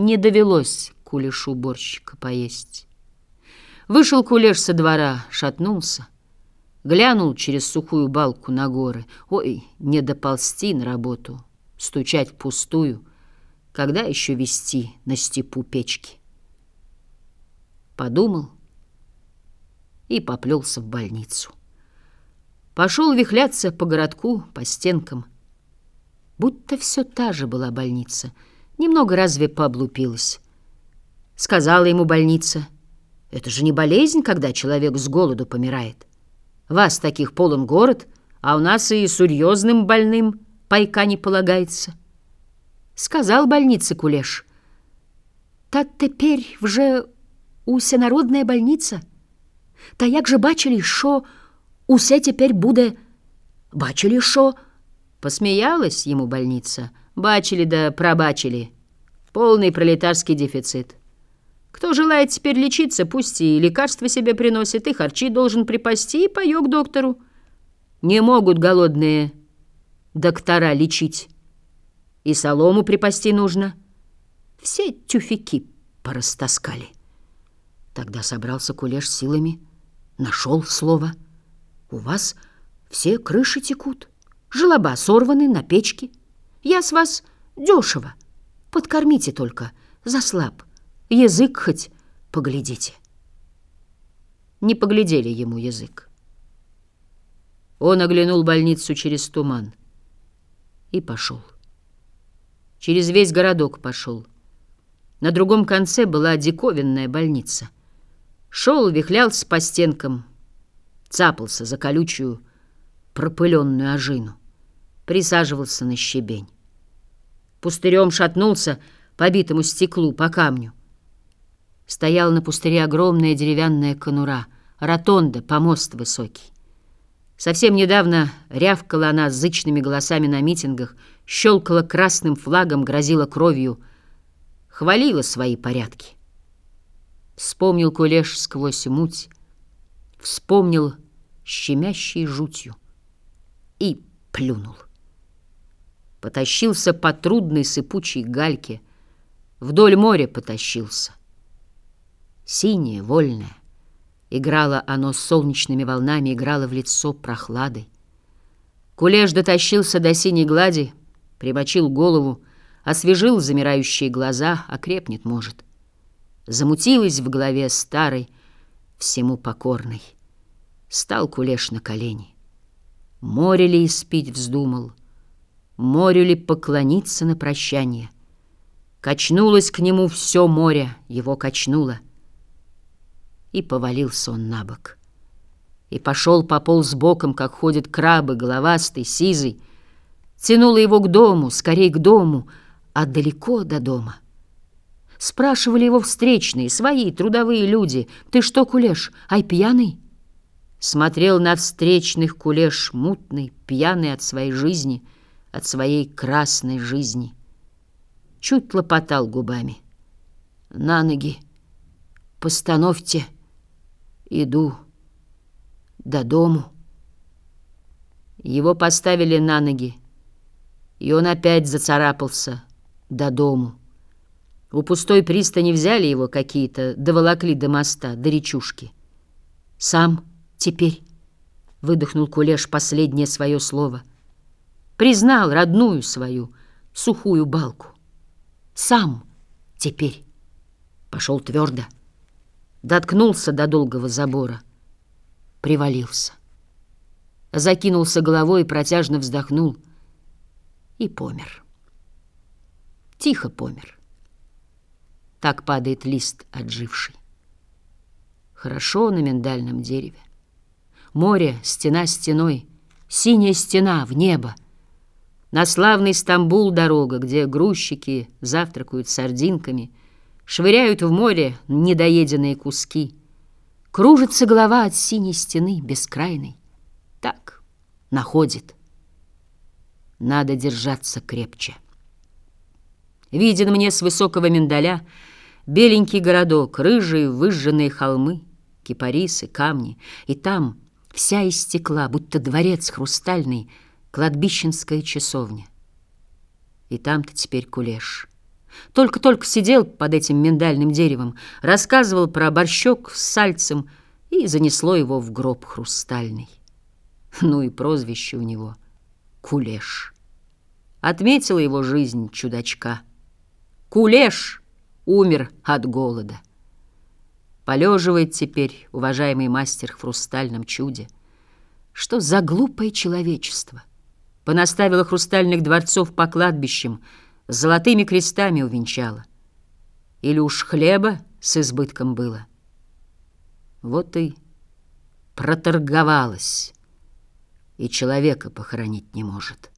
Не довелось кулешу борщика поесть. Вышел кулеш со двора, шатнулся, глянул через сухую балку на горы. Ой, не доползти на работу, стучать впустую, когда еще вести на степу печки. Подумал и поплелся в больницу. Пошел вихляться по городку, по стенкам. Будто все та же была больница, немного разве пооблупилась. Сказала ему больница, это же не болезнь, когда человек с голоду помирает. Вас таких полон город, а у нас и серьезным больным пайка не полагается. Сказал больнице Кулеш. Та теперь вже усенародная больница. Та як же бачили, що усе тепер буде... Бачили, що... Посмеялась ему больница. Бачили да пробачили. Полный пролетарский дефицит. Кто желает теперь лечиться, пусть и лекарства себе приносит, и харчи должен припасти, и паёк доктору. Не могут голодные доктора лечить. И солому припасти нужно. Все тюфяки порастаскали. Тогда собрался кулеш силами, нашел слово. У вас все крыши текут, желоба сорваны на печке. Я с вас дешево. Подкормите только, заслаб. Язык хоть поглядите. Не поглядели ему язык. Он оглянул больницу через туман и пошел. Через весь городок пошел. На другом конце была диковинная больница. Шел, вихлялся по стенкам, цапался за колючую пропыленную ожину, присаживался на щебень. Пустырем шатнулся по битому стеклу, по камню. Стояла на пустыре огромная деревянная конура, ротонда, помост высокий. Совсем недавно рявкала она зычными голосами на митингах, щелкала красным флагом, грозила кровью, хвалила свои порядки. Вспомнил Кулеш сквозь муть, вспомнил щемящей жутью и плюнул. Потащился по трудной сыпучей гальке, вдоль моря потащился синее, вольное. Играло оно с солнечными волнами, играло в лицо прохладой. Кулеш дотащился до синей глади, примочил голову, освежил замирающие глаза, окрепнет, может. Замутилась в голове старой, всему покорной. Стал Кулеш на колени. Море ли испить вздумал, морю ли поклониться на прощание. Качнулось к нему все море, его качнуло — и повалился он на бок. И пошел пополз боком, как ходят крабы, головастый, сизый. Тянуло его к дому, скорей к дому, а далеко до дома. Спрашивали его встречные, свои, трудовые люди. «Ты что, кулеш, ай пьяный?» Смотрел на встречных кулеш мутный, пьяный от своей жизни, от своей красной жизни. Чуть лопотал губами. «На ноги, постановьте». Иду до дому. Его поставили на ноги, и он опять зацарапался до дому. У пустой пристани взяли его какие-то, доволокли до моста, до речушки. Сам теперь, выдохнул Кулеш последнее свое слово, признал родную свою сухую балку. Сам теперь пошел твердо доткнулся до долгого забора, привалился. Закинулся головой, протяжно вздохнул и помер. Тихо помер. Так падает лист отживший. Хорошо на миндальном дереве. Море, стена стеной, синяя стена в небо. На славный Стамбул дорога, где грузчики завтракают сардинками — Швыряют в море недоеденные куски. Кружится голова от синей стены бескрайной. Так, находит. Надо держаться крепче. Виден мне с высокого миндаля беленький городок, рыжие выжженные холмы, кипарисы, камни. И там вся из стекла, будто дворец хрустальный, кладбищенская часовня. И там-то теперь кулеш — Только-только сидел под этим миндальным деревом, рассказывал про борщок с сальцем, и занесло его в гроб хрустальный. Ну и прозвище у него — Кулеш. Отметила его жизнь чудачка. Кулеш умер от голода. Полеживает теперь уважаемый мастер в хрустальном чуде. Что за глупое человечество? Понаставило хрустальных дворцов по кладбищам, золотыми крестами увенчало. Или уж хлеба с избытком было. Вот и проторговалась, и человека похоронить не может.